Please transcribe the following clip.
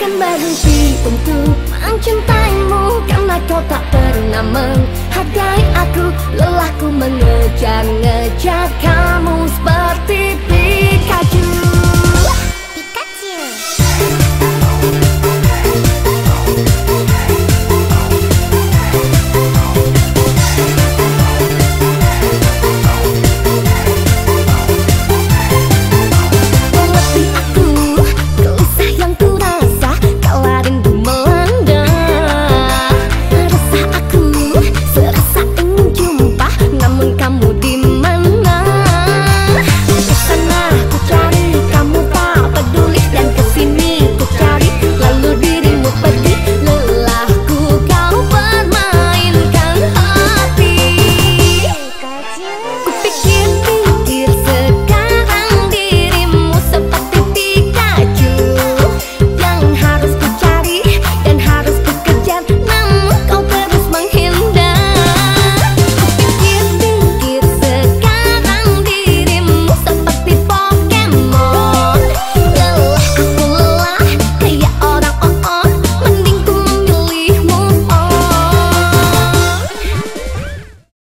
Kan akan berhenti untuk mencintaimu. Karena kau tak pernah menghargai aku Lelahku mengejar-ngejar kau.